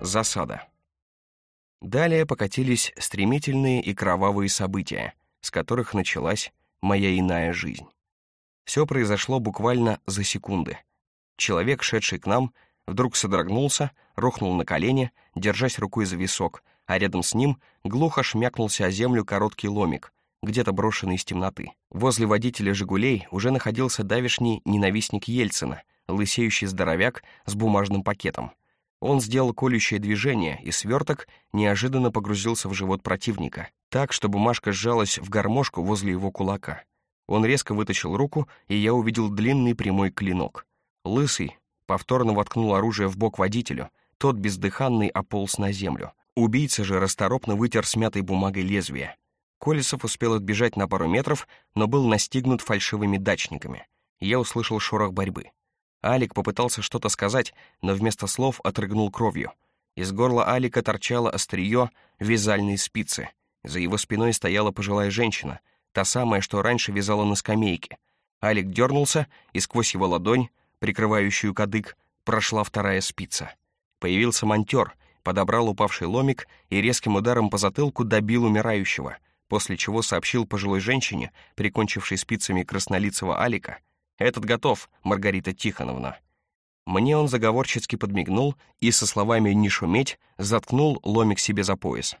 Засада. Далее покатились стремительные и кровавые события, с которых началась моя иная жизнь. Все произошло буквально за секунды. Человек, шедший к нам, вдруг содрогнулся, рухнул на колени, держась рукой за висок, а рядом с ним глухо шмякнулся о землю короткий ломик, где-то брошенный из темноты. Возле водителя «Жигулей» уже находился давишний ненавистник Ельцина, лысеющий здоровяк с бумажным пакетом. Он сделал колющее движение, и сверток неожиданно погрузился в живот противника, так, что бумажка сжалась в гармошку возле его кулака. Он резко вытащил руку, и я увидел длинный прямой клинок. Лысый повторно воткнул оружие в бок водителю, тот бездыханный ополз на землю. Убийца же расторопно вытер смятой бумагой лезвие. Колесов успел отбежать на пару метров, но был настигнут фальшивыми дачниками. Я услышал шорох борьбы. Алик попытался что-то сказать, но вместо слов отрыгнул кровью. Из горла Алика торчало острие вязальной спицы. За его спиной стояла пожилая женщина, та самая, что раньше вязала на скамейке. Алик дернулся, и сквозь его ладонь, прикрывающую кадык, прошла вторая спица. Появился монтер, подобрал упавший ломик и резким ударом по затылку добил умирающего, после чего сообщил пожилой женщине, прикончившей спицами краснолицего Алика — «Этот готов, Маргарита Тихоновна». Мне он заговорчески подмигнул и со словами «не шуметь» заткнул ломик себе за пояс.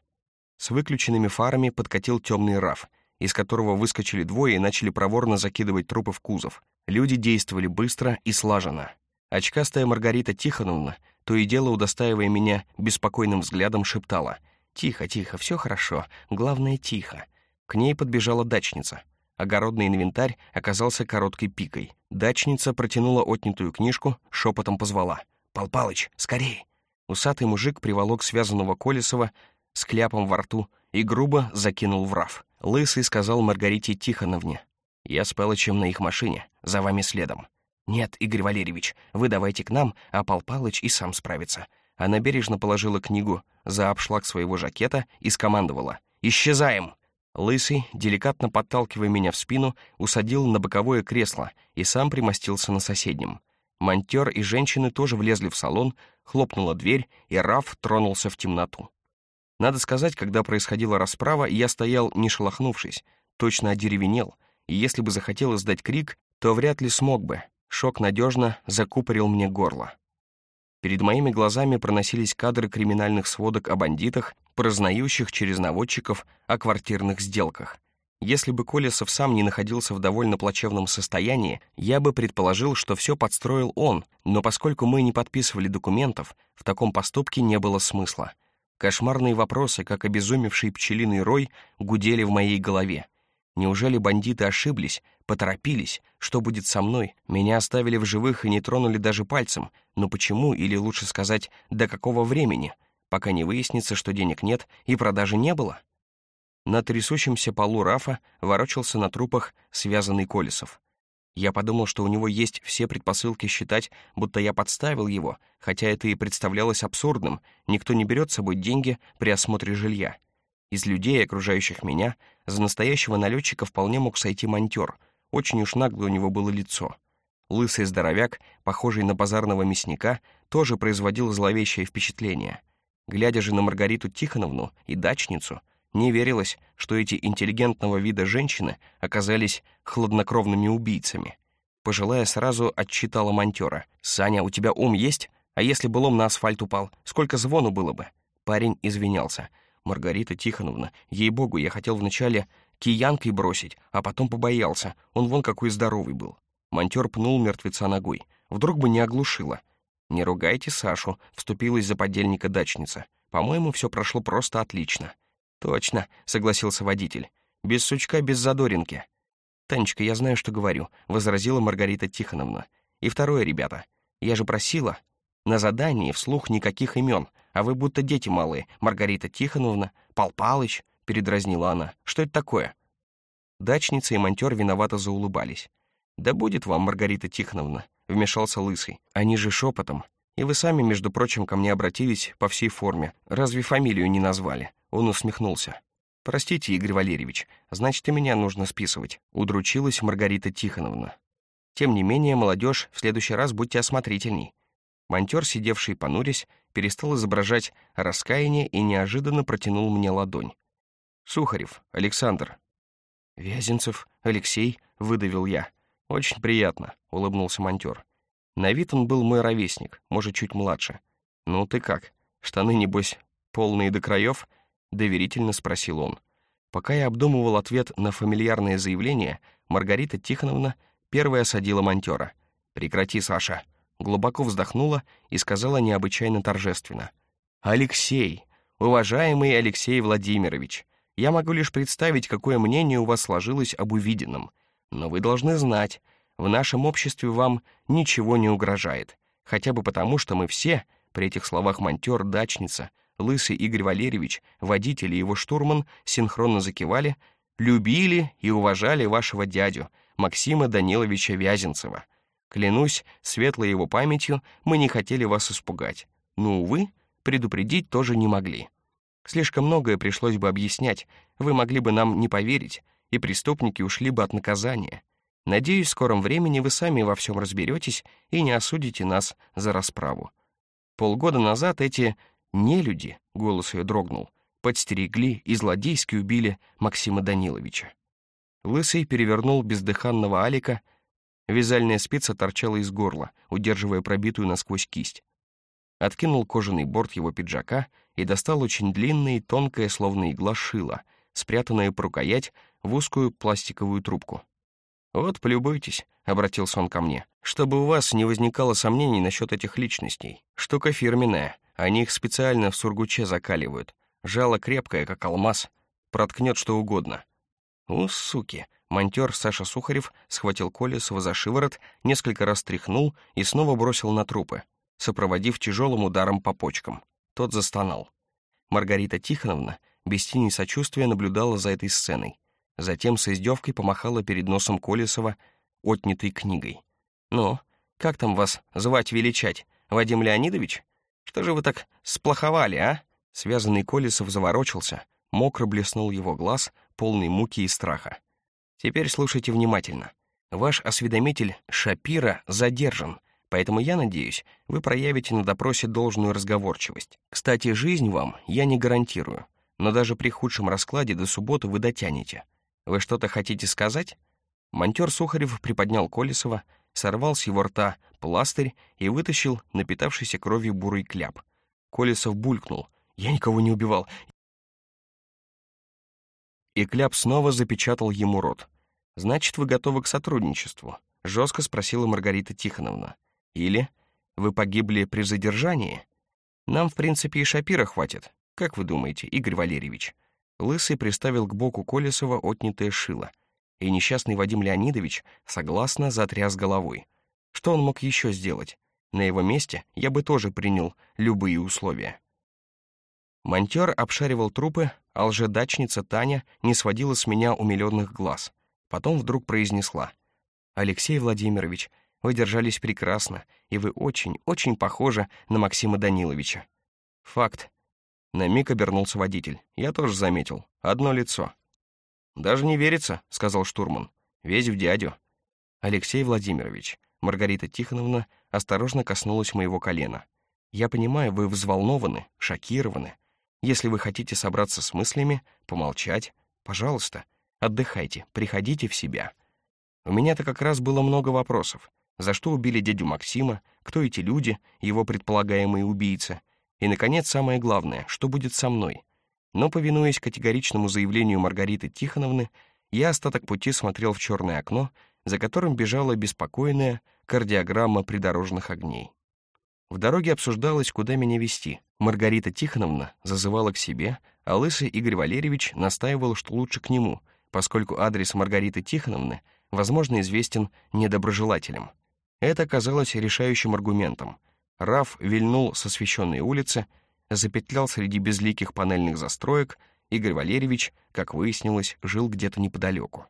С выключенными фарами подкатил темный раф, из которого выскочили двое и начали проворно закидывать трупы в кузов. Люди действовали быстро и слаженно. Очкастая Маргарита Тихоновна, то и дело удостаивая меня беспокойным взглядом, шептала «Тихо, тихо, все хорошо, главное, тихо». К ней подбежала дачница. Огородный инвентарь оказался короткой пикой. Дачница протянула отнятую книжку, шепотом позвала. «Пал Палыч, скорей!» Усатый мужик приволок связанного Колесова с кляпом во рту и грубо закинул в раф. Лысый сказал Маргарите Тихоновне. «Я с Палычем на их машине, за вами следом». «Нет, Игорь Валерьевич, вы давайте к нам, а Пал Палыч и сам справится». Она бережно положила книгу за обшлаг своего жакета и скомандовала. «Исчезаем!» Лысый, деликатно подталкивая меня в спину, усадил на боковое кресло и сам примостился на соседнем. Монтер и женщины тоже влезли в салон, хлопнула дверь, и Раф тронулся в темноту. Надо сказать, когда происходила расправа, я стоял, не шелохнувшись, точно одеревенел, и если бы захотел издать крик, то вряд ли смог бы. Шок надежно закупорил мне горло. Перед моими глазами проносились кадры криминальных сводок о бандитах, прознающих через наводчиков о квартирных сделках. Если бы Колесов сам не находился в довольно плачевном состоянии, я бы предположил, что все подстроил он, но поскольку мы не подписывали документов, в таком поступке не было смысла. Кошмарные вопросы, как обезумевший пчелиный рой, гудели в моей голове. Неужели бандиты ошиблись, поторопились? Что будет со мной? Меня оставили в живых и не тронули даже пальцем. Но почему, или лучше сказать, до какого времени? Пока не выяснится, что денег нет и продажи не было? На трясущемся полу Рафа ворочался на трупах связанный Колесов. Я подумал, что у него есть все предпосылки считать, будто я подставил его, хотя это и представлялось абсурдным, никто не берет с собой деньги при осмотре жилья. Из людей, окружающих меня, за настоящего налетчика вполне мог сойти монтер. Очень уж нагло у него было лицо. Лысый здоровяк, похожий на базарного мясника, тоже производил зловещее впечатление. Глядя же на Маргариту Тихоновну и дачницу, не верилось, что эти интеллигентного вида женщины оказались хладнокровными убийцами. Пожилая сразу отчитала монтера. «Саня, у тебя ум есть? А если бы лом на асфальт упал, сколько звону было бы?» Парень извинялся. Маргарита Тихоновна, ей-богу, я хотел вначале киянкой бросить, а потом побоялся. Он вон какой здоровый был. Монтер пнул мертвеца ногой. Вдруг бы не оглушило. «Не ругайте Сашу», — вступилась за подельника дачница. «По-моему, все прошло просто отлично». «Точно», — согласился водитель. «Без сучка, без задоринки». «Танечка, я знаю, что говорю», — возразила Маргарита Тихоновна. «И второе, ребята. Я же просила. На задании вслух никаких имен, а вы будто дети малые. Маргарита Тихоновна, Пал Палыч, передразнила она. Что это такое? Дачница и монтер виновато заулыбались. «Да будет вам, Маргарита Тихоновна», — вмешался Лысый. «Они же шепотом. И вы сами, между прочим, ко мне обратились по всей форме. Разве фамилию не назвали?» Он усмехнулся. «Простите, Игорь Валерьевич, значит, и меня нужно списывать», — удручилась Маргарита Тихоновна. «Тем не менее, молодежь, в следующий раз будьте осмотрительней. Монтер, сидевший понурясь, перестал изображать раскаяние и неожиданно протянул мне ладонь. «Сухарев, Александр». «Вязенцев, Алексей», — выдавил я. «Очень приятно», — улыбнулся монтер. На вид он был мой ровесник, может, чуть младше. «Ну ты как? Штаны, небось, полные до краев?» — доверительно спросил он. Пока я обдумывал ответ на фамильярное заявление, Маргарита Тихоновна первая осадила монтера. «Прекрати, Саша», глубоко вздохнула и сказала необычайно торжественно. «Алексей, уважаемый Алексей Владимирович, я могу лишь представить, какое мнение у вас сложилось об увиденном. Но вы должны знать, в нашем обществе вам ничего не угрожает, хотя бы потому, что мы все, при этих словах монтер, дачница, лысый Игорь Валерьевич, водитель и его штурман синхронно закивали, любили и уважали вашего дядю, Максима Даниловича Вязенцева. Клянусь, светлой его памятью, мы не хотели вас испугать. Но, увы, предупредить тоже не могли. Слишком многое пришлось бы объяснять, вы могли бы нам не поверить, и преступники ушли бы от наказания. Надеюсь, в скором времени вы сами во всем разберетесь и не осудите нас за расправу. Полгода назад эти нелюди, голос ее дрогнул, подстерегли и злодейски убили Максима Даниловича. Лысый перевернул бездыханного Алика, Вязальная спица торчала из горла, удерживая пробитую насквозь кисть. Откинул кожаный борт его пиджака и достал очень длинное и тонкое, словно игла, шило, спрятанное по рукоять в узкую пластиковую трубку. «Вот, полюбуйтесь», — обратился он ко мне, «чтобы у вас не возникало сомнений насчет этих личностей. Штука фирменная, они их специально в сургуче закаливают. Жало крепкое, как алмаз, проткнет что угодно». «У, суки!» Монтер Саша Сухарев схватил Колесова за шиворот, несколько раз тряхнул и снова бросил на трупы, сопроводив тяжелым ударом по почкам. Тот застонал. Маргарита Тихоновна без тени сочувствия наблюдала за этой сценой. Затем с издевкой помахала перед носом Колесова отнятой книгой. «Ну, как там вас звать-величать? Вадим Леонидович? Что же вы так сплоховали, а?» Связанный Колесов заворочился, мокро блеснул его глаз, полный муки и страха. Теперь слушайте внимательно. Ваш осведомитель Шапира задержан, поэтому я надеюсь, вы проявите на допросе должную разговорчивость. Кстати, жизнь вам я не гарантирую, но даже при худшем раскладе до субботы вы дотянете. Вы что-то хотите сказать? Монтер Сухарев приподнял Колесова, сорвал с его рта пластырь и вытащил напитавшийся кровью бурый кляп. Колесов булькнул. «Я никого не убивал и Кляп снова запечатал ему рот. «Значит, вы готовы к сотрудничеству?» — жестко спросила Маргарита Тихоновна. «Или вы погибли при задержании? Нам, в принципе, и Шапира хватит. Как вы думаете, Игорь Валерьевич?» Лысый приставил к боку Колесова отнятое шило, и несчастный Вадим Леонидович согласно затряс головой. Что он мог еще сделать? На его месте я бы тоже принял любые условия. Монтер обшаривал трупы, а лжедачница Таня не сводила с меня умиленных глаз. Потом вдруг произнесла. «Алексей Владимирович, вы держались прекрасно, и вы очень, очень похожи на Максима Даниловича». «Факт». На миг обернулся водитель. Я тоже заметил. Одно лицо. «Даже не верится», — сказал штурман. «Весь в дядю». «Алексей Владимирович», Маргарита Тихоновна осторожно коснулась моего колена. «Я понимаю, вы взволнованы, шокированы, если вы хотите собраться с мыслями, помолчать, пожалуйста, отдыхайте, приходите в себя. У меня-то как раз было много вопросов. За что убили дядю Максима, кто эти люди, его предполагаемые убийцы, и, наконец, самое главное, что будет со мной. Но, повинуясь категоричному заявлению Маргариты Тихоновны, я остаток пути смотрел в черное окно, за которым бежала беспокойная кардиограмма придорожных огней. В дороге обсуждалось, куда меня вести. Маргарита Тихоновна зазывала к себе, а лысый Игорь Валерьевич настаивал, что лучше к нему, поскольку адрес Маргариты Тихоновны, возможно, известен недоброжелателям. Это оказалось решающим аргументом. Раф вильнул с освещенной улицы, запетлял среди безликих панельных застроек, Игорь Валерьевич, как выяснилось, жил где-то неподалеку.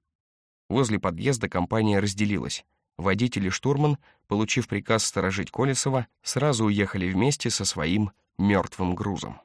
Возле подъезда компания разделилась. Водитель и штурман, получив приказ сторожить Колесова, сразу уехали вместе со своим мертвым грузом.